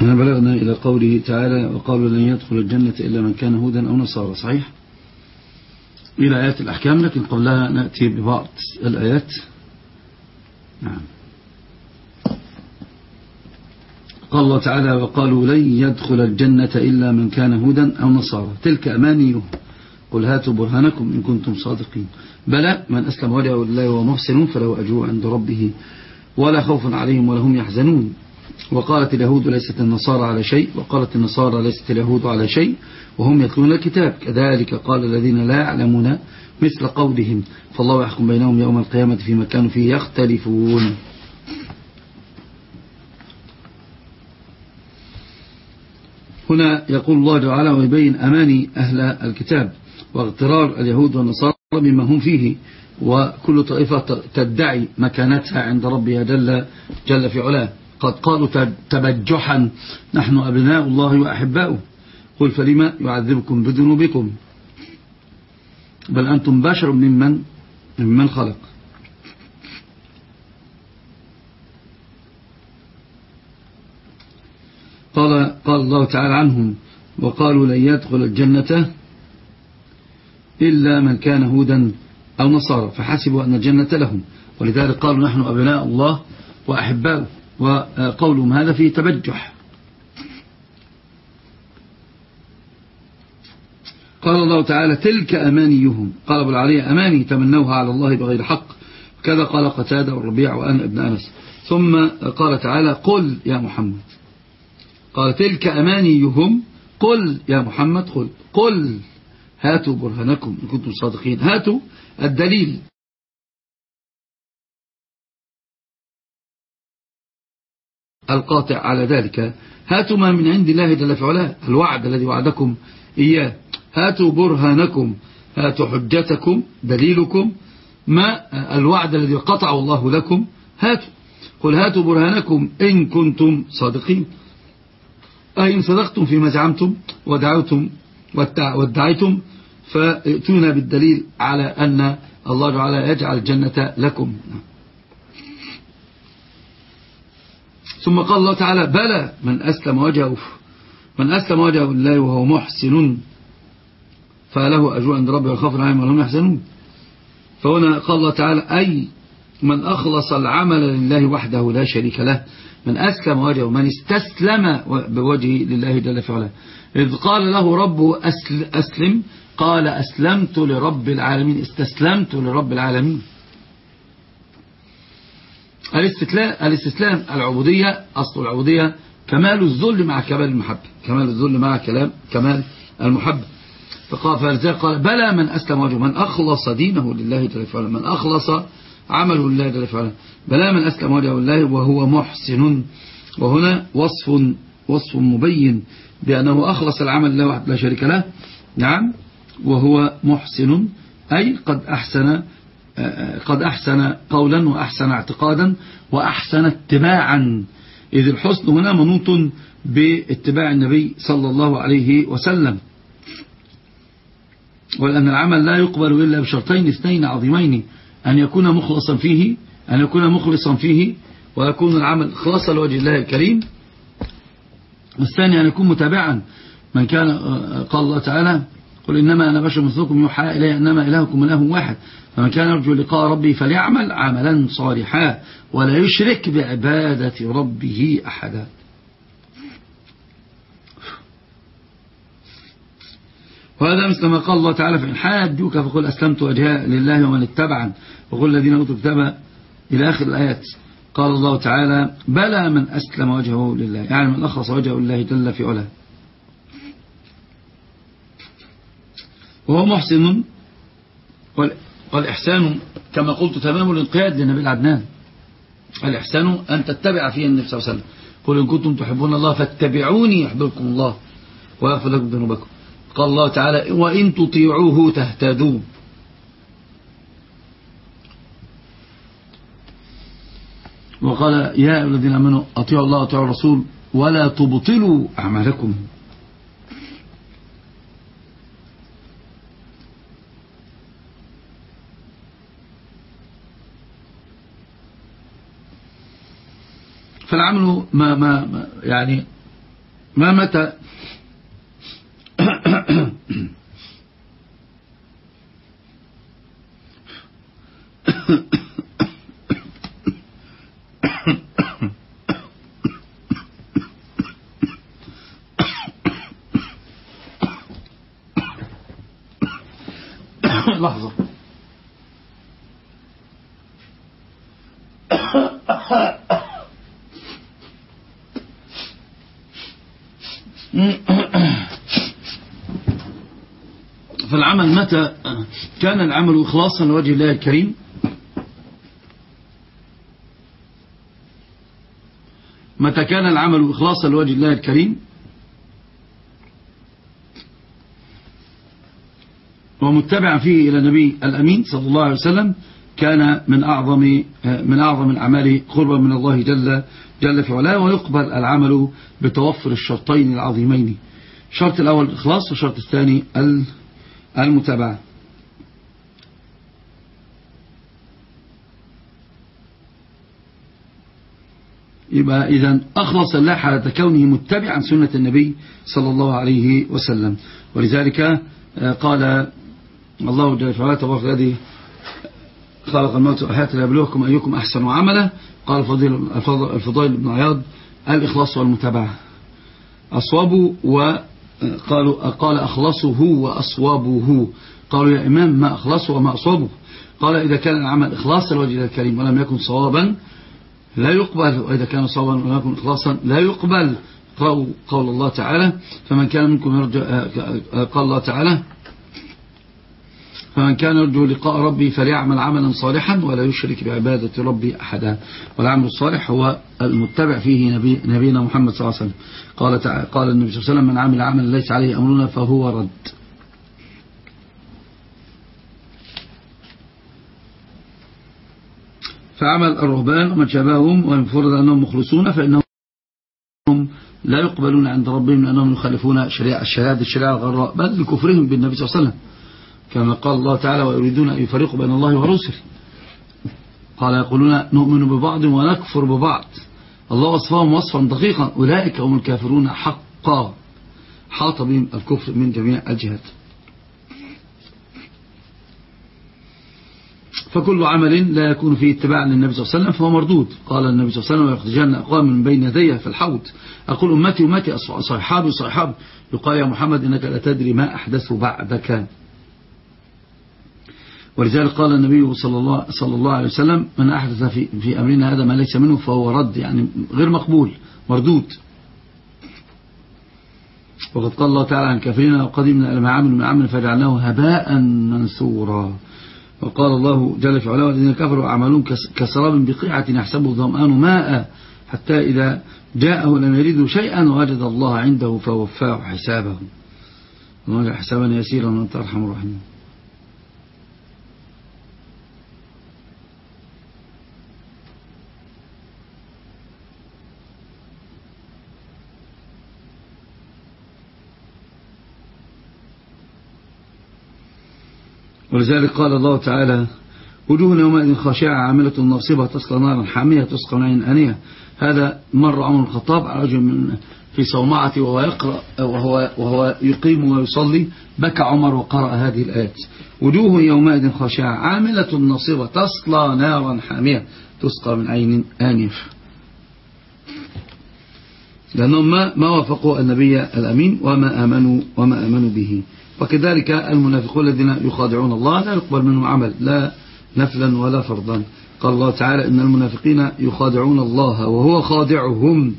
هنا بلغنا إلى قوله تعالى وقالوا لن يدخل الجنة إلا من كان هودا أو نصارى. صحيح؟ إلى آيات الأحكام لكن قبلها نأتي ببعض الآيات. نعم. قال الله تعالى وقالوا لن يدخل الجنة إلا من كان هودا أو نصارى. تلك أمانيهم. قل هاتوا برهانكم إن كنتم صادقين. بلى من أسلم وجهه لله وهو محسن فله أجره عند ربه ولا خوف عليهم ولا هم يحزنون. وقالت اليهود ليست النصارى على شيء وقالت النصارى ليست اليهود على شيء وهم يتلون الكتاب. كذلك قال الذين لا يعلمون مثل قولهم. فالله يحكم بينهم يوم القيامة فيما كانوا فيه يختلفون. هنا يقول الله تعالى ويبين أماني أهل الكتاب واغترار اليهود والنصارى بما هم فيه. وكل طائفة تدعي مكانتها عند ربها جل, جل في علاه. قد قالوا تبجحا. نحن أبناء الله وأحباؤه. قل فلما يعذبكم بذنوبكم؟ بل أنتم بشر ممن ممن خلق. قال, قال الله تعالى عنهم وقالوا لن يدخل الجنة إلا من كان هودا أو نصارى فحسبوا أن الجنة لهم. ولذلك قالوا نحن أبناء الله وأحباؤه. وقولهم هذا فيه تبجح. قال الله تعالى تلك أمانيهم. قال أبو العلي أماني تمنوها على الله بغير حق. كذا قال قتادة والربيع وأنا ابن أنس. ثم قال تعالى قل يا محمد. قال تلك أمانيهم. قل يا محمد قل. قل. هاتوا برهانكم إن كنتم صادقين. هاتوا الدليل. القاطع على ذلك. هاتوا ما من عند الله جل في الوعد الذي وعدكم إياه. هاتوا برهانكم هاتوا حجتكم دليلكم. ما الوعد الذي قطعه الله لكم؟ هاتوا. قل هاتوا برهانكم إن كنتم صادقين. أي إن صدقتم فيما زعمتم ودعوتم وادعيتم فاتونا بالدليل على أن الله تعالى يجعل الجنة لكم. ثم قال الله تعالى بلى من أسلم وجهه من أسلم وجهه لله وهو محسن. فله أجر عند ربه والخفر عليهم ولهم يحسنون فهنا قال الله تعالى أي من أخلص العمل لله وحده لا شريك له من أسلم وجهه من استسلم بوجهه لله جل في علاه إذ قال له ربه أسلم قال أسلمت لرب العالمين استسلمت لرب العالمين. الاستسلام العبودية أصل العبودية كمال الذل مع كمال المحبة. كمال الذل مع كلام كمال المحبة. فقال فلذلك قال بلى من أسلم وجهه من أخلص دينه لله جل وعلا من أخلص عمله لله جل وعلا. بلى من أسلم وجهه لله وهو محسن. وهنا وصف وصف مبين بأنه أخلص العمل لله وحده لا شريك له. نعم. وهو محسن أي قد أحسن قد أحسن قولا وأحسن اعتقادا وأحسن اتباعا. إذ الحسن هنا منوط باتباع النبي صلى الله عليه وسلم. ولأن العمل لا يقبل إلا بشرطين اثنين عظيمين أن يكون مخلصا فيه أن يكون مخلصا فيه ويكون العمل خلاصا لوجه الله الكريم. والثاني أن يكون متابعا من كان قال الله تعالى قل إنما أنا بشر مثلكم يوحى إلي أنما إلهكم إله واحد. فمن كان يرجو لقاء ربه فليعمل عملا صالحا ولا يشرك بعبادة ربه أحدا. وهذا مثل ما قال الله تعالى فإن حاجوك فقل أسلمت وجهاء لله ومن اتبعا وقل الذين أوتوا الكتاب إلى آخر الآيات. قال الله تعالى بلى من أسلم وجهه لله. يعني من أخلص وجهه لله جل في علاه. وهو محسن والإحسان كما قلت تمام الانقياد لنبي العدنان. الإحسان أن تتبع فيه النبي صلى الله عليه وسلم. قل إن كنتم تحبون الله فاتبعوني يحببكم الله ويغفر لكم ذنوبكم. قال الله تعالى وإن تطيعوه تهتدوا. وقال يا الذين آمنوا أطيعوا الله وأطيعوا الرسول ولا تبطلوا أعمالكم. فالعمل ما, ما, يعني ما متى لحظة فالعمل متى كان العمل إخلاصا لوجه الله الكريم؟ متى كان العمل إخلاصا لوجه الله الكريم؟ ومتبعا فيه إلى النبي الأمين صلى الله عليه وسلم كان من أعظم من أعظم الأعمال قربا من الله جل جل في علاه ويقبل العمل بتوفر الشرطين العظيمين. الشرط الأول الإخلاص والشرط الثاني المتابعة. يبقى إذا أخلص الله حالة كونه متبعا سنة النبي صلى الله عليه وسلم. ولذلك قال الله جل وعلا تبارك الذي خلق الموت والحياة ليبلوكم أيكم أحسن عملا. قال الفضيل بن عياض الإخلاص والمتابعة. أصوابه وقالوا قال أخلصه وأصوابه. قالوا يا إمام ما أخلصه وما أصوابه. قال إذا كان العمل إخلاصا لوجه الكريم ولم يكن صوابا لا يقبل. وإذا كان صوابا ولم يكن إخلاصا لا يقبل. قول الله تعالى فمن كان منكم يرجع قال الله تعالى فمن كان يرجو لقاء ربي فليعمل عملا صالحا ولا يشرك بعبادة ربي أحدا. والعمل الصالح هو المتبع فيه نبي نبينا محمد صلى الله عليه وسلم. قال, تعالى قال النبي صلى الله عليه وسلم من عمل عملا ليس عليه أمرنا فهو رد. فعمل الرهبان ومن شابههم وينفرض أنهم مخلصون فإنهم لا يقبلون عند ربهم لأنهم يخالفون شريعة الشهادة الشريعة الغراء بل لكفرهم بالنبي صلى الله عليه وسلم. كما قال الله تعالى ويريدون أن يفرقوا بين الله ورسله. قال يقولون نؤمن ببعض ونكفر ببعض. الله وصفهم وصفا دقيقا. أولئك هم الكافرون حقا. حاط بهم الكفر من جميع الجهات. فكل عمل لا يكون فيه اتباع للنبي صلى الله عليه وسلم فهو مردود. قال النبي صلى الله عليه وسلم ويخرجن أقوام من بين يديه في الحوض. أقول أمتي أمتي صحابي صحابي. يقال يا محمد إنك لا تدري ما أحدث بعدك. ولذلك قال النبي صلى الله, صلى الله عليه وسلم من أحدث في, في أمرنا هذا ما ليس منه فهو رد يعني غير مقبول مردود. وقد قال الله تعالى عن كافرين وقدمنا ما عملوا من عمل فجعلناه هباء منثورا. وقال الله جل في علاه والذين كفروا أعمالون كسراب بقيعة يحسبه الظمآن ماء حتى إذا جاءه لم يريد شيئا ووجد الله عنده فوفاه حسابه ووجد حسابا يسيرا وأنت أرحم الراحمين. ولذلك قال الله تعالى وجوه يومئذ خاشعة عاملة ناصبة تسقى نارا حامية تسقى من عين أنية. هذا مر عمر الخطاب رجل من في صومعته وهو يقرأ وهو, وهو يقيم ويصلي بكى عمر وقرأ هذه الآيات. وجوه يومئذ خاشعة عاملة ناصبة تصلى نارا حامية تسقى من عين آنية. لأنهم ما, ما وافقوا النبي الأمين وما آمنوا, وما آمنوا به. وكذلك المنافقون الذين يخادعون الله لا يقبل منهم عمل لا نفلا ولا فرضا. قال الله تعالى إن المنافقين يخادعون الله وهو خادعهم.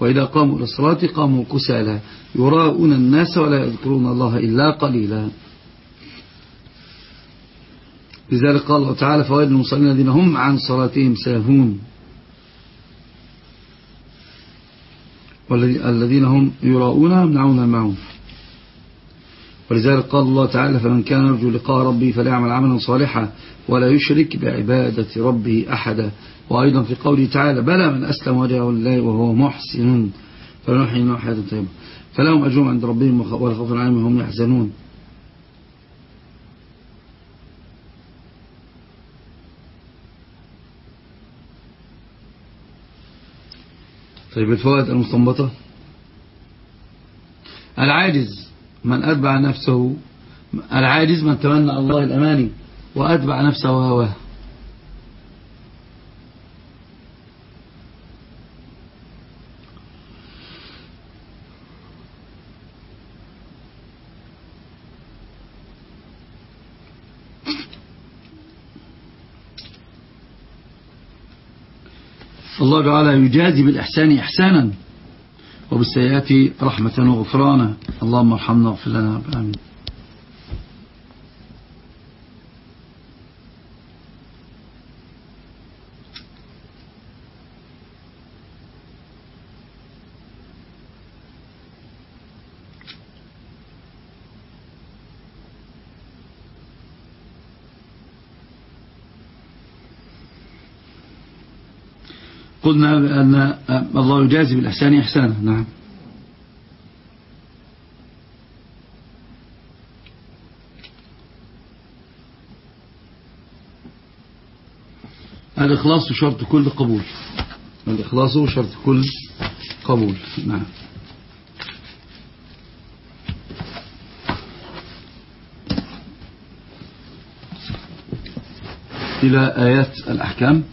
وإذا قاموا للصلاة قاموا كسالا يراؤون الناس ولا يذكرون الله إلا قليلا. لذلك قال الله تعالى فوائد المصلين الذين هم عن صلاتهم ساهون. والذين هم يراؤون يمنعون معهم. ولذلك قال الله تعالى فمن كان يرجو لقاء ربه فليعمل عملا صالحا ولا يشرك بعبادة ربه أحدا. وأيضا في قوله تعالى بلى من أسلم وجهه لله وهو محسن. فلنحيي له حياة طيبة. فلهم أجرهم عند ربهم ولا خوف وهم يحزنون. طيب الفوائد المستنبطة. العاجز. من أتبع نفسه العاجز من تمنى الله الأماني وأتبع نفسه هواه. الله تعالى يجازي بالإحسان إحسانا. وبالسيئات رحمة وغفرانا. اللهم ارحمنا واغفر لنا آمين. قلنا أن الله يجازي بالإحسان إحسانا. نعم. الإخلاص شرط كل قبول. الإخلاص شرط كل قبول. نعم. إلى آيات الأحكام.